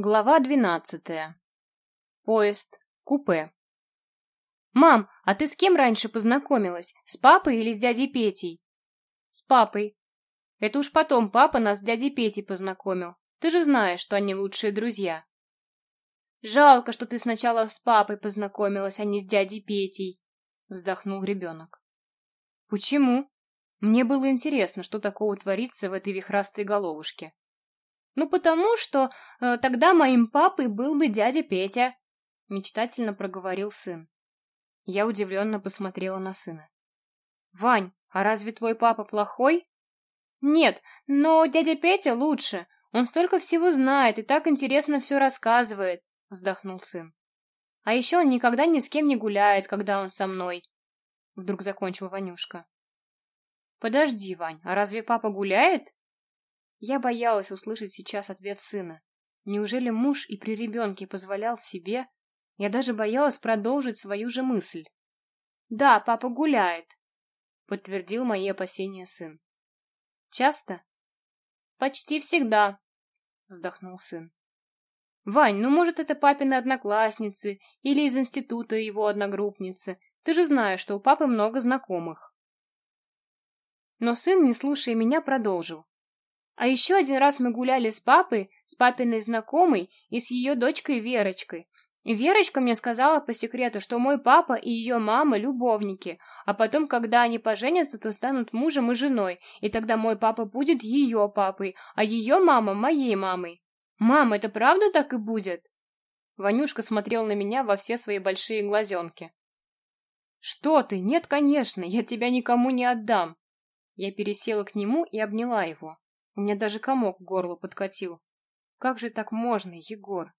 Глава двенадцатая. Поезд. Купе. «Мам, а ты с кем раньше познакомилась? С папой или с дядей Петей?» «С папой. Это уж потом папа нас с дядей Петей познакомил. Ты же знаешь, что они лучшие друзья». «Жалко, что ты сначала с папой познакомилась, а не с дядей Петей», — вздохнул ребенок. «Почему?» Мне было интересно, что такого творится в этой вихрастой головушке. Ну, потому что э, тогда моим папой был бы дядя Петя, мечтательно проговорил сын. Я удивленно посмотрела на сына. Вань, а разве твой папа плохой? Нет, но дядя Петя лучше. Он столько всего знает и так интересно все рассказывает, вздохнул сын. А еще он никогда ни с кем не гуляет, когда он со мной. Вдруг закончил Ванюшка. Подожди, Вань, а разве папа гуляет? Я боялась услышать сейчас ответ сына. Неужели муж и при ребенке позволял себе? Я даже боялась продолжить свою же мысль. «Да, папа гуляет», — подтвердил мои опасения сын. «Часто?» «Почти всегда», — вздохнул сын. «Вань, ну, может, это папины одноклассницы или из института его одногруппницы. Ты же знаешь, что у папы много знакомых». Но сын, не слушая меня, продолжил. А еще один раз мы гуляли с папой, с папиной знакомой и с ее дочкой Верочкой. И Верочка мне сказала по секрету, что мой папа и ее мама любовники, а потом, когда они поженятся, то станут мужем и женой, и тогда мой папа будет ее папой, а ее мама моей мамой. Мам, это правда так и будет? Ванюшка смотрел на меня во все свои большие глазенки. «Что ты? Нет, конечно, я тебя никому не отдам!» Я пересела к нему и обняла его. У меня даже комок к горлу подкатил. Как же так можно, Егор?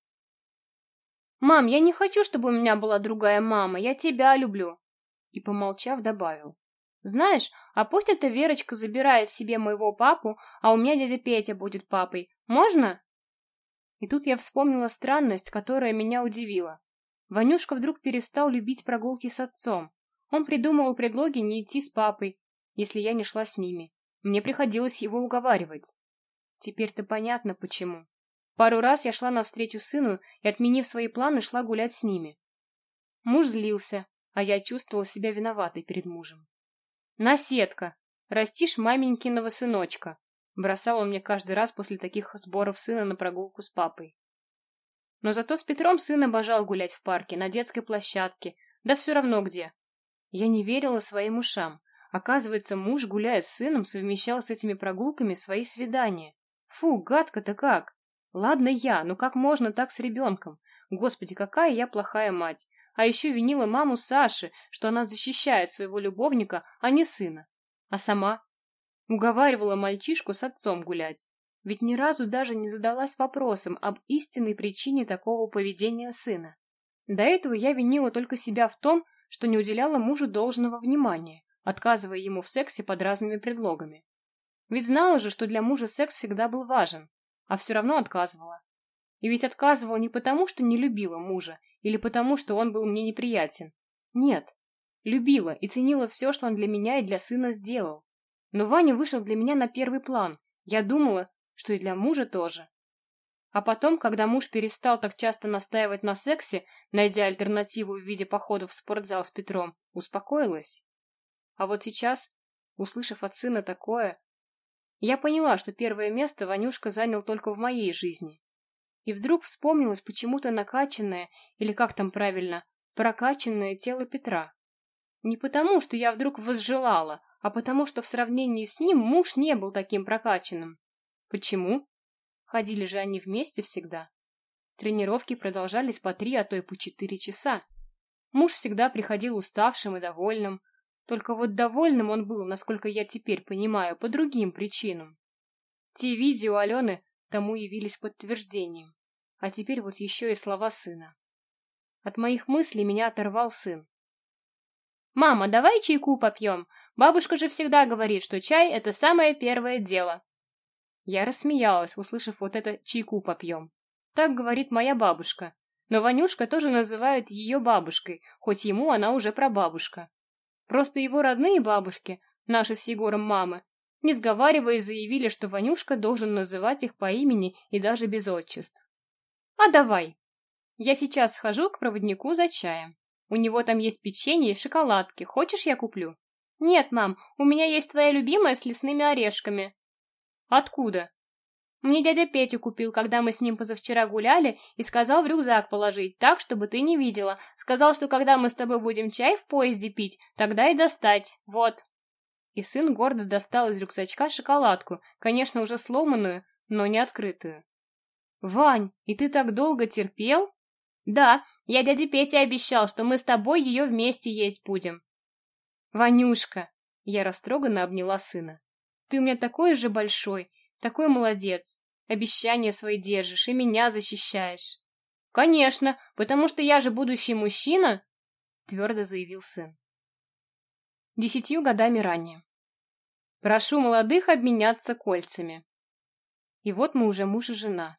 «Мам, я не хочу, чтобы у меня была другая мама, я тебя люблю!» И, помолчав, добавил. «Знаешь, а пусть эта Верочка забирает себе моего папу, а у меня дядя Петя будет папой. Можно?» И тут я вспомнила странность, которая меня удивила. Ванюшка вдруг перестал любить прогулки с отцом. Он придумывал предлоги не идти с папой, если я не шла с ними. Мне приходилось его уговаривать. Теперь-то понятно, почему. Пару раз я шла навстречу сыну и, отменив свои планы, шла гулять с ними. Муж злился, а я чувствовала себя виноватой перед мужем. «Наседка! Растишь маменькиного сыночка!» Бросал он мне каждый раз после таких сборов сына на прогулку с папой. Но зато с Петром сын обожал гулять в парке, на детской площадке, да все равно где. Я не верила своим ушам. Оказывается, муж, гуляя с сыном, совмещал с этими прогулками свои свидания. Фу, гадко-то как! Ладно я, но как можно так с ребенком? Господи, какая я плохая мать! А еще винила маму Саши, что она защищает своего любовника, а не сына. А сама? Уговаривала мальчишку с отцом гулять. Ведь ни разу даже не задалась вопросом об истинной причине такого поведения сына. До этого я винила только себя в том, что не уделяла мужу должного внимания отказывая ему в сексе под разными предлогами. Ведь знала же, что для мужа секс всегда был важен, а все равно отказывала. И ведь отказывала не потому, что не любила мужа, или потому, что он был мне неприятен. Нет, любила и ценила все, что он для меня и для сына сделал. Но Ваня вышел для меня на первый план. Я думала, что и для мужа тоже. А потом, когда муж перестал так часто настаивать на сексе, найдя альтернативу в виде похода в спортзал с Петром, успокоилась. А вот сейчас, услышав от сына такое, я поняла, что первое место Ванюшка занял только в моей жизни. И вдруг вспомнилось почему-то накачанное, или как там правильно, прокачанное тело Петра. Не потому, что я вдруг возжелала, а потому, что в сравнении с ним муж не был таким прокачанным. Почему? Ходили же они вместе всегда. Тренировки продолжались по три, а то и по четыре часа. Муж всегда приходил уставшим и довольным, только вот довольным он был, насколько я теперь понимаю, по другим причинам. Те видео Алены тому явились подтверждением. А теперь вот еще и слова сына. От моих мыслей меня оторвал сын. «Мама, давай чайку попьем. Бабушка же всегда говорит, что чай — это самое первое дело». Я рассмеялась, услышав вот это «чайку попьем». Так говорит моя бабушка. Но Ванюшка тоже называет ее бабушкой, хоть ему она уже прабабушка. Просто его родные бабушки, наши с Егором мамы, не сговариваясь, заявили, что Ванюшка должен называть их по имени и даже без отчеств. А давай. Я сейчас схожу к проводнику за чаем. У него там есть печенье и шоколадки. Хочешь, я куплю? Нет, мам, у меня есть твоя любимая с лесными орешками. Откуда? Мне дядя Петя купил, когда мы с ним позавчера гуляли, и сказал в рюкзак положить, так, чтобы ты не видела. Сказал, что когда мы с тобой будем чай в поезде пить, тогда и достать. Вот. И сын гордо достал из рюкзачка шоколадку, конечно, уже сломанную, но не открытую. «Вань, и ты так долго терпел?» «Да, я дяде Пете обещал, что мы с тобой ее вместе есть будем». «Ванюшка!» Я растроганно обняла сына. «Ты у меня такой же большой, такой молодец. Обещания свои держишь и меня защищаешь». «Конечно, потому что я же будущий мужчина!» Твердо заявил сын. Десятью годами ранее. Прошу молодых обменяться кольцами. И вот мы уже муж и жена.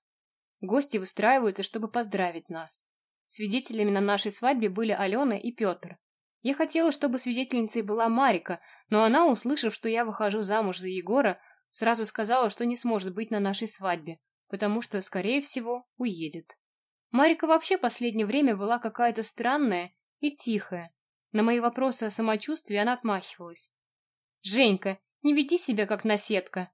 Гости выстраиваются, чтобы поздравить нас. Свидетелями на нашей свадьбе были Алена и Петр. Я хотела, чтобы свидетельницей была Марика, но она, услышав, что я выхожу замуж за Егора, сразу сказала, что не сможет быть на нашей свадьбе, потому что, скорее всего, уедет. Марика вообще последнее время была какая-то странная и тихая. На мои вопросы о самочувствии она отмахивалась. «Женька, не веди себя как наседка!»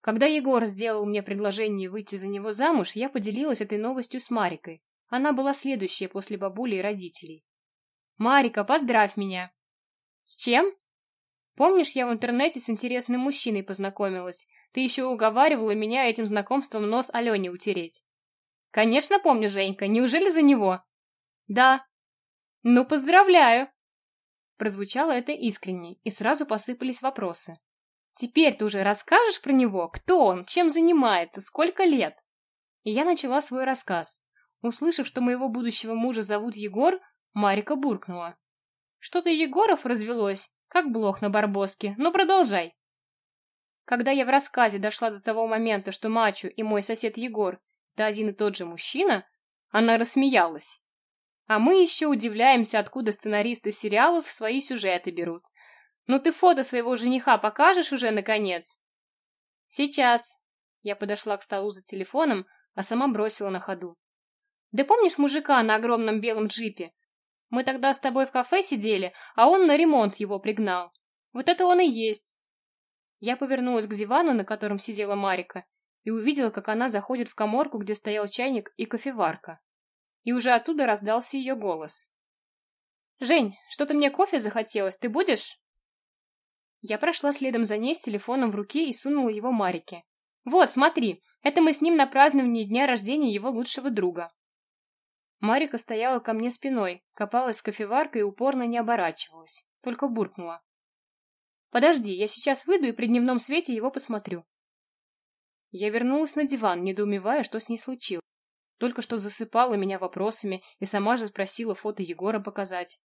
Когда Егор сделал мне предложение выйти за него замуж, я поделилась этой новостью с Марикой. Она была следующая после бабули и родителей. Марика, поздравь меня. С чем? Помнишь, я в интернете с интересным мужчиной познакомилась? Ты еще уговаривала меня этим знакомством нос Алене утереть. Конечно, помню, Женька. Неужели за него? Да. Ну, поздравляю. Прозвучало это искренне, и сразу посыпались вопросы. Теперь ты уже расскажешь про него? Кто он? Чем занимается? Сколько лет? И я начала свой рассказ. Услышав, что моего будущего мужа зовут Егор, Марика буркнула. Что-то Егоров развелось, как блох на барбоске. Ну, продолжай. Когда я в рассказе дошла до того момента, что Мачу и мой сосед Егор — это один и тот же мужчина, она рассмеялась. А мы еще удивляемся, откуда сценаристы сериалов свои сюжеты берут. Ну ты фото своего жениха покажешь уже, наконец? Сейчас. Я подошла к столу за телефоном, а сама бросила на ходу. Да помнишь мужика на огромном белом джипе? Мы тогда с тобой в кафе сидели, а он на ремонт его пригнал. Вот это он и есть. Я повернулась к дивану, на котором сидела Марика, и увидела, как она заходит в коморку, где стоял чайник и кофеварка. И уже оттуда раздался ее голос. «Жень, что-то мне кофе захотелось, ты будешь?» Я прошла следом за ней с телефоном в руке и сунула его Марике. «Вот, смотри, это мы с ним на праздновании дня рождения его лучшего друга. Марика стояла ко мне спиной, копалась кофеваркой и упорно не оборачивалась, только буркнула. «Подожди, я сейчас выйду и при дневном свете его посмотрю». Я вернулась на диван, недоумевая, что с ней случилось. Только что засыпала меня вопросами и сама же просила фото Егора показать.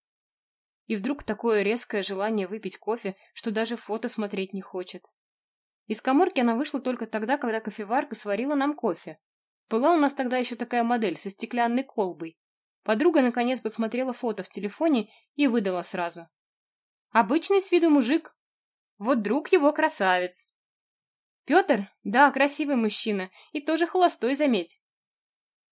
И вдруг такое резкое желание выпить кофе, что даже фото смотреть не хочет. Из коморки она вышла только тогда, когда кофеварка сварила нам кофе, была у нас тогда еще такая модель со стеклянной колбой. Подруга наконец посмотрела фото в телефоне и выдала сразу. Обычный с виду мужик. Вот друг его красавец. Петр? Да, красивый мужчина. И тоже холостой, заметь.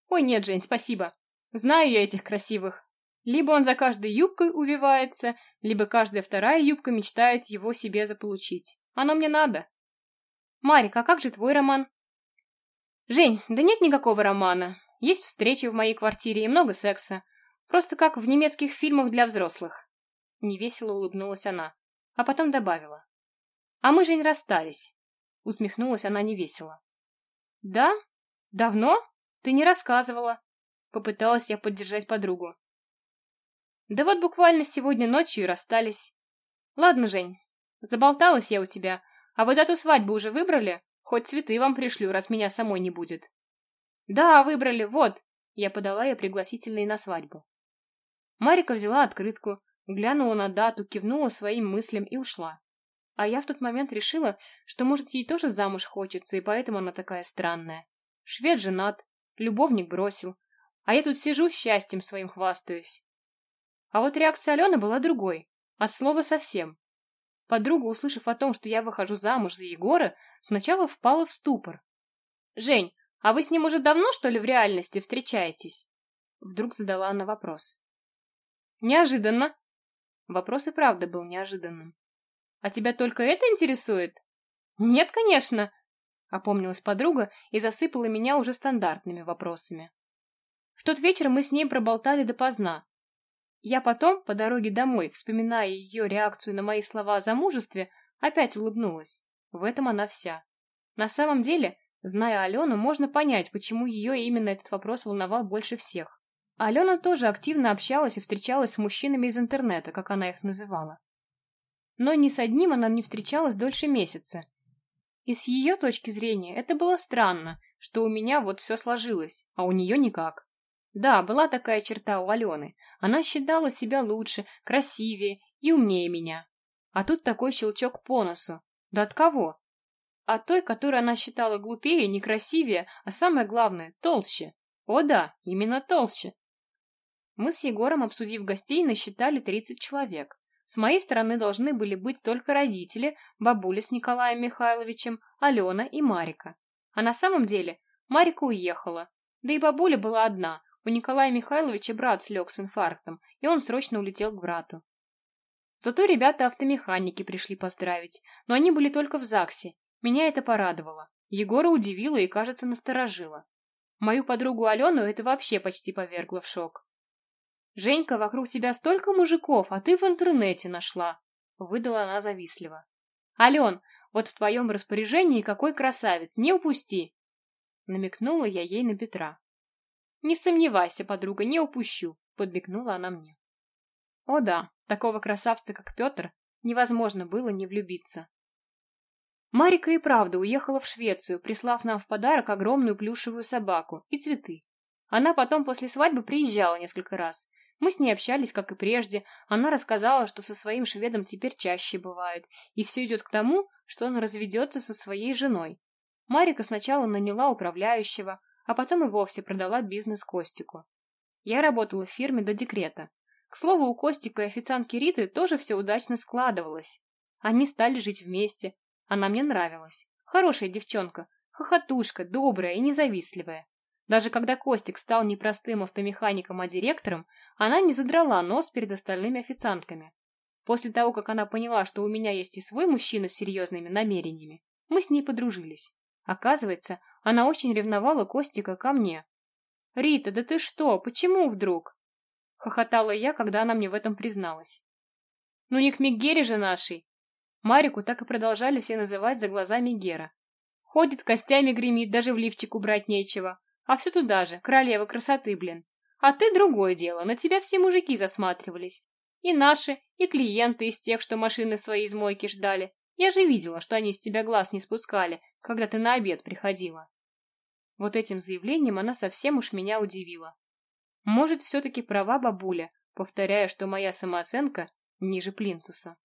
Ой, нет, Жень, спасибо. Знаю я этих красивых. Либо он за каждой юбкой увивается, либо каждая вторая юбка мечтает его себе заполучить. Оно мне надо. Марик, а как же твой роман? «Жень, да нет никакого романа. Есть встречи в моей квартире и много секса. Просто как в немецких фильмах для взрослых». Невесело улыбнулась она, а потом добавила. «А мы, Жень, расстались». Усмехнулась она невесело. «Да? Давно? Ты не рассказывала». Попыталась я поддержать подругу. «Да вот буквально сегодня ночью и расстались. Ладно, Жень, заболталась я у тебя, а вы дату свадьбы уже выбрали?» Хоть цветы вам пришлю, раз меня самой не будет. Да, выбрали, вот. Я подала ей пригласительные на свадьбу. Марика взяла открытку, глянула на дату, кивнула своим мыслям и ушла. А я в тот момент решила, что, может, ей тоже замуж хочется, и поэтому она такая странная. Швед женат, любовник бросил, а я тут сижу, счастьем своим хвастаюсь. А вот реакция Алены была другой, от слова совсем. Подруга, услышав о том, что я выхожу замуж за Егора, сначала впала в ступор. «Жень, А вы с ним уже давно, что ли, в реальности встречаетесь? Вдруг задала она вопрос. Неожиданно. Вопрос и правда был неожиданным. А тебя только это интересует? Нет, конечно, опомнилась подруга и засыпала меня уже стандартными вопросами. В тот вечер мы с ней проболтали допоздна. Я потом, по дороге домой, вспоминая ее реакцию на мои слова о замужестве, опять улыбнулась. В этом она вся. На самом деле, зная Алену, можно понять, почему ее именно этот вопрос волновал больше всех. Алена тоже активно общалась и встречалась с мужчинами из интернета, как она их называла. Но ни с одним она не встречалась дольше месяца. И с ее точки зрения это было странно, что у меня вот все сложилось, а у нее никак. Да, была такая черта у Алены. Она считала себя лучше, красивее и умнее меня. А тут такой щелчок по носу. Да от кого? От той, которую она считала глупее, некрасивее, а самое главное, толще. О да, именно толще. Мы с Егором, обсудив гостей, насчитали 30 человек. С моей стороны должны были быть только родители, бабуля с Николаем Михайловичем, Алена и Марика. А на самом деле Марика уехала. Да и бабуля была одна, у Николая Михайловича брат слег с инфарктом, и он срочно улетел к брату. Зато ребята-автомеханики пришли поздравить, но они были только в ЗАГСе. Меня это порадовало. Егора удивило и, кажется, насторожило. Мою подругу Алену это вообще почти повергло в шок. «Женька, вокруг тебя столько мужиков, а ты в интернете нашла!» Выдала она завистливо. «Ален, вот в твоем распоряжении какой красавец, не упусти!» Намекнула я ей на Петра. «Не сомневайся, подруга, не упущу», — подмигнула она мне. О да, такого красавца, как Петр, невозможно было не влюбиться. Марика и правда уехала в Швецию, прислав нам в подарок огромную плюшевую собаку и цветы. Она потом после свадьбы приезжала несколько раз. Мы с ней общались, как и прежде. Она рассказала, что со своим шведом теперь чаще бывает, и все идет к тому, что он разведется со своей женой. Марика сначала наняла управляющего, а потом и вовсе продала бизнес Костику. Я работала в фирме до декрета. К слову, у Костика и официантки Риты тоже все удачно складывалось. Они стали жить вместе. Она мне нравилась. Хорошая девчонка, хохотушка, добрая и независтливая. Даже когда Костик стал не простым автомехаником, а директором, она не задрала нос перед остальными официантками. После того, как она поняла, что у меня есть и свой мужчина с серьезными намерениями, мы с ней подружились. Оказывается, она очень ревновала Костика ко мне. «Рита, да ты что? Почему вдруг?» Хохотала я, когда она мне в этом призналась. «Ну не к Мегере же нашей!» Марику так и продолжали все называть за глазами Гера. Ходит, костями гремит, даже в лифчик убрать нечего. А все туда же, королева красоты, блин. А ты другое дело, на тебя все мужики засматривались. И наши, и клиенты из тех, что машины свои из мойки ждали. Я же видела, что они с тебя глаз не спускали, когда ты на обед приходила. Вот этим заявлением она совсем уж меня удивила. Может, все-таки права бабуля, повторяя, что моя самооценка ниже плинтуса.